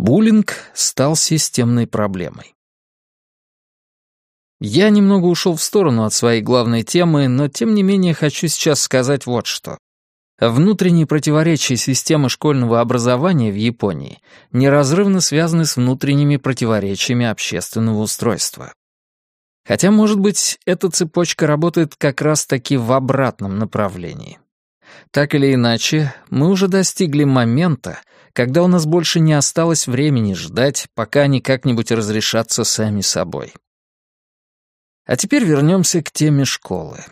Буллинг стал системной проблемой. Я немного ушел в сторону от своей главной темы, но тем не менее хочу сейчас сказать вот что. Внутренние противоречия системы школьного образования в Японии неразрывно связаны с внутренними противоречиями общественного устройства. Хотя, может быть, эта цепочка работает как раз-таки в обратном направлении. Так или иначе, мы уже достигли момента, когда у нас больше не осталось времени ждать, пока они как-нибудь разрешатся сами собой. А теперь вернемся к теме школы.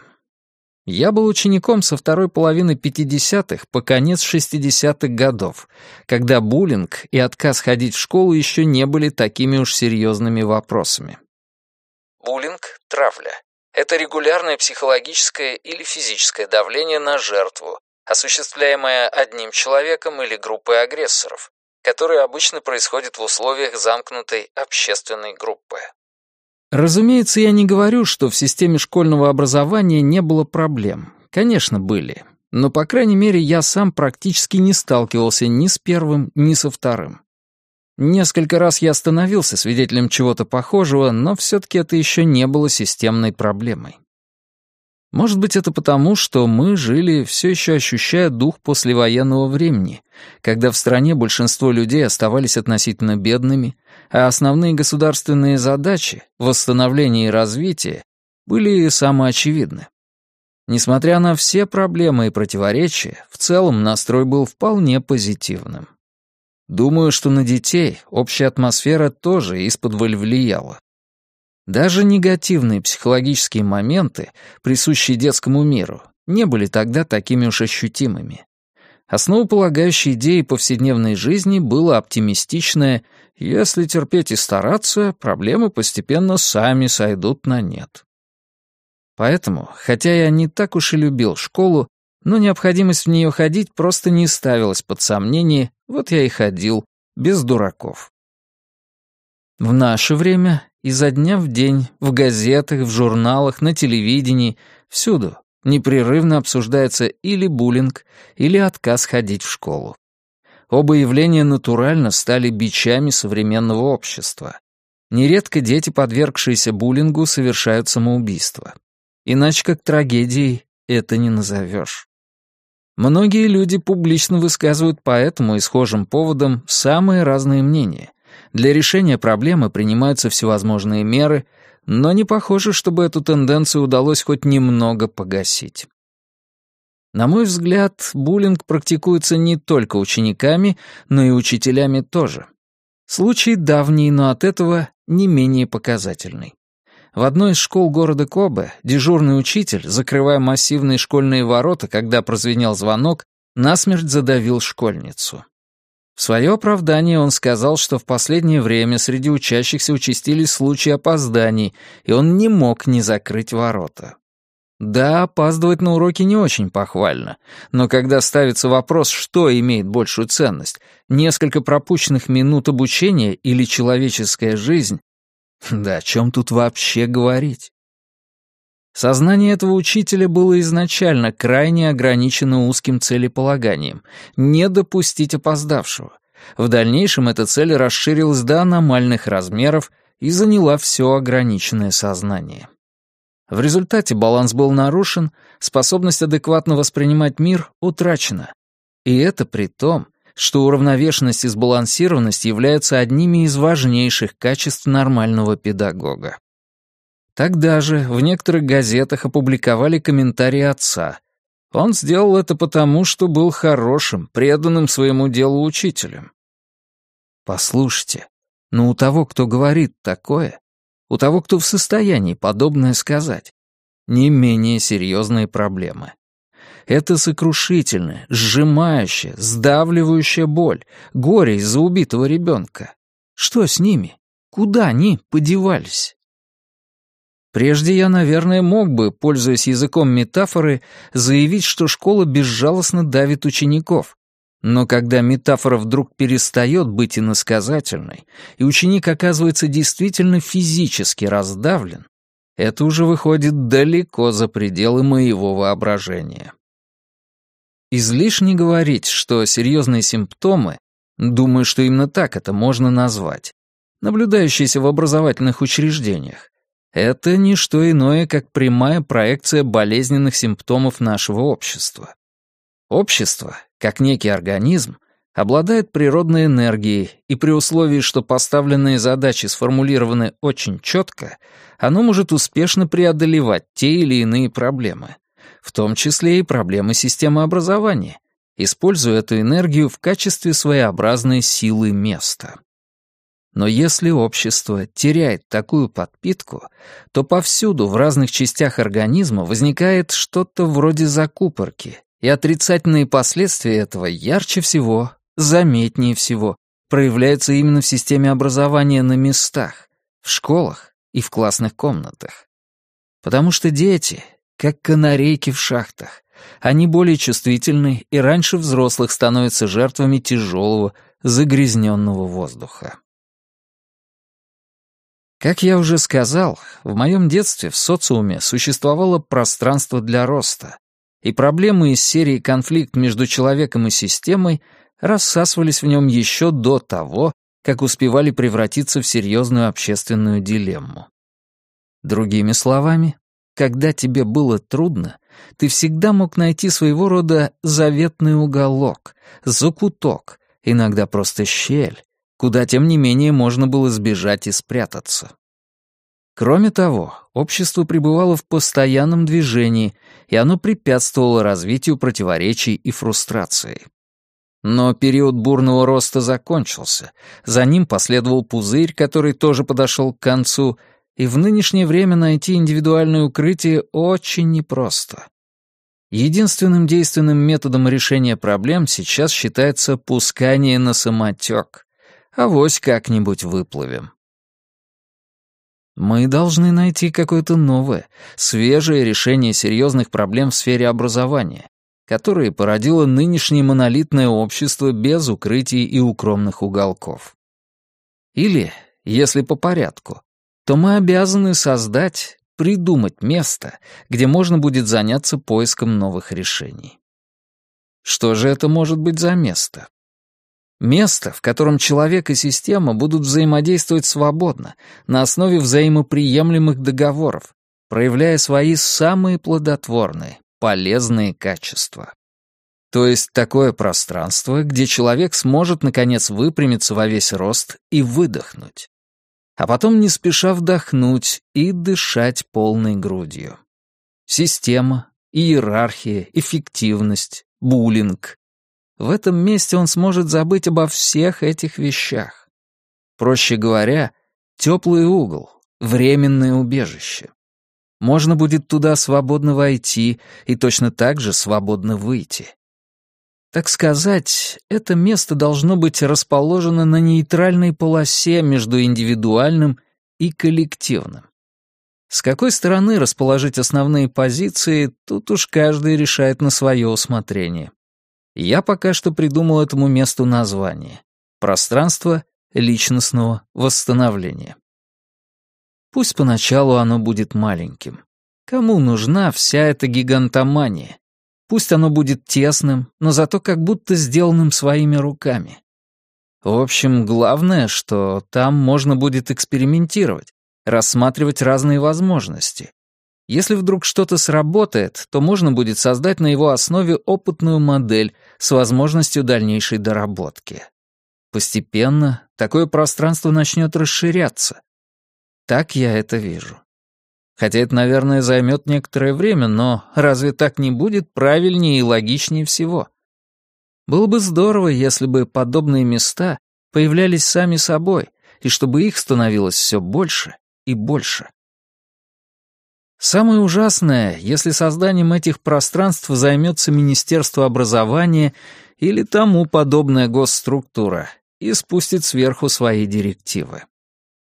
Я был учеником со второй половины 50-х по конец 60-х годов, когда буллинг и отказ ходить в школу еще не были такими уж серьезными вопросами. Буллинг — травля. Это регулярное психологическое или физическое давление на жертву, осуществляемое одним человеком или группой агрессоров, которое обычно происходит в условиях замкнутой общественной группы. Разумеется, я не говорю, что в системе школьного образования не было проблем. Конечно, были. Но, по крайней мере, я сам практически не сталкивался ни с первым, ни со вторым. Несколько раз я становился свидетелем чего-то похожего, но все-таки это еще не было системной проблемой. Может быть, это потому, что мы жили, все еще ощущая дух послевоенного времени, когда в стране большинство людей оставались относительно бедными, а основные государственные задачи — восстановление и развитие — были самоочевидны. Несмотря на все проблемы и противоречия, в целом настрой был вполне позитивным. Думаю, что на детей общая атмосфера тоже из-под влияла. Даже негативные психологические моменты, присущие детскому миру, не были тогда такими уж ощутимыми. Основополагающей идеей повседневной жизни было оптимистичное «если терпеть и стараться, проблемы постепенно сами сойдут на нет». Поэтому, хотя я не так уж и любил школу, но необходимость в нее ходить просто не ставилась под сомнение, вот я и ходил, без дураков. В наше время изо дня в день в газетах, в журналах, на телевидении, всюду непрерывно обсуждается или буллинг, или отказ ходить в школу. Оба явления натурально стали бичами современного общества. Нередко дети, подвергшиеся буллингу, совершают самоубийство. Иначе как трагедией это не назовешь. Многие люди публично высказывают по этому и схожим поводам самые разные мнения, для решения проблемы принимаются всевозможные меры, но не похоже, чтобы эту тенденцию удалось хоть немного погасить. На мой взгляд, буллинг практикуется не только учениками, но и учителями тоже. Случай давний, но от этого не менее показательный. В одной из школ города Кобе дежурный учитель, закрывая массивные школьные ворота, когда прозвенел звонок, насмерть задавил школьницу. В свое оправдание он сказал, что в последнее время среди учащихся участились случаи опозданий, и он не мог не закрыть ворота. Да, опаздывать на уроки не очень похвально, но когда ставится вопрос, что имеет большую ценность, несколько пропущенных минут обучения или человеческая жизнь, да о чем тут вообще говорить? Сознание этого учителя было изначально крайне ограничено узким целеполаганием — не допустить опоздавшего. В дальнейшем эта цель расширилась до аномальных размеров и заняла все ограниченное сознание. В результате баланс был нарушен, способность адекватно воспринимать мир утрачена. И это при том, что уравновешенность и сбалансированность являются одними из важнейших качеств нормального педагога. Тогда же в некоторых газетах опубликовали комментарии отца. Он сделал это потому, что был хорошим, преданным своему делу учителем. Послушайте, но у того, кто говорит такое, у того, кто в состоянии подобное сказать, не менее серьезные проблемы. Это сокрушительная, сжимающая, сдавливающая боль, горе из-за убитого ребенка. Что с ними? Куда они подевались? Прежде я, наверное, мог бы, пользуясь языком метафоры, заявить, что школа безжалостно давит учеников. Но когда метафора вдруг перестает быть иносказательной, и ученик оказывается действительно физически раздавлен, это уже выходит далеко за пределы моего воображения. Излишне говорить, что серьезные симптомы Думаю, что именно так это можно назвать. Наблюдающиеся в образовательных учреждениях. Это не что иное, как прямая проекция болезненных симптомов нашего общества. Общество, как некий организм, обладает природной энергией, и при условии, что поставленные задачи сформулированы очень четко, оно может успешно преодолевать те или иные проблемы, в том числе и проблемы системы образования, используя эту энергию в качестве своеобразной силы места. Но если общество теряет такую подпитку, то повсюду в разных частях организма возникает что-то вроде закупорки, и отрицательные последствия этого ярче всего, заметнее всего, проявляются именно в системе образования на местах, в школах и в классных комнатах. Потому что дети, как канарейки в шахтах, они более чувствительны и раньше взрослых становятся жертвами тяжелого, загрязненного воздуха. Как я уже сказал, в моем детстве в социуме существовало пространство для роста, и проблемы из серии «Конфликт между человеком и системой» рассасывались в нем еще до того, как успевали превратиться в серьезную общественную дилемму. Другими словами, когда тебе было трудно, ты всегда мог найти своего рода заветный уголок, закуток, иногда просто щель, куда, тем не менее, можно было сбежать и спрятаться. Кроме того, общество пребывало в постоянном движении, и оно препятствовало развитию противоречий и фрустрации. Но период бурного роста закончился, за ним последовал пузырь, который тоже подошел к концу, и в нынешнее время найти индивидуальное укрытие очень непросто. Единственным действенным методом решения проблем сейчас считается пускание на самотек. Авось как-нибудь выплывем. Мы должны найти какое-то новое, свежее решение серьезных проблем в сфере образования, которое породило нынешнее монолитное общество без укрытий и укромных уголков. Или, если по порядку, то мы обязаны создать, придумать место, где можно будет заняться поиском новых решений. Что же это может быть за место? Место, в котором человек и система будут взаимодействовать свободно, на основе взаимоприемлемых договоров, проявляя свои самые плодотворные, полезные качества. То есть такое пространство, где человек сможет, наконец, выпрямиться во весь рост и выдохнуть. А потом не спеша вдохнуть и дышать полной грудью. Система, иерархия, эффективность, буллинг, в этом месте он сможет забыть обо всех этих вещах. Проще говоря, теплый угол, временное убежище. Можно будет туда свободно войти и точно так же свободно выйти. Так сказать, это место должно быть расположено на нейтральной полосе между индивидуальным и коллективным. С какой стороны расположить основные позиции, тут уж каждый решает на свое усмотрение. Я пока что придумал этому месту название — пространство личностного восстановления. Пусть поначалу оно будет маленьким. Кому нужна вся эта гигантомания? Пусть оно будет тесным, но зато как будто сделанным своими руками. В общем, главное, что там можно будет экспериментировать, рассматривать разные возможности, если вдруг что-то сработает, то можно будет создать на его основе опытную модель с возможностью дальнейшей доработки. Постепенно такое пространство начнет расширяться. Так я это вижу. Хотя это, наверное, займет некоторое время, но разве так не будет правильнее и логичнее всего? Было бы здорово, если бы подобные места появлялись сами собой, и чтобы их становилось все больше и больше. Самое ужасное, если созданием этих пространств займется Министерство образования или тому подобная госструктура и спустит сверху свои директивы.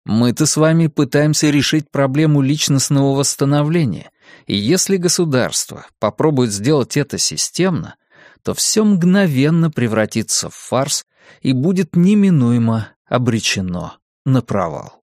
Мы-то с вами пытаемся решить проблему личностного восстановления, и если государство попробует сделать это системно, то все мгновенно превратится в фарс и будет неминуемо обречено на провал.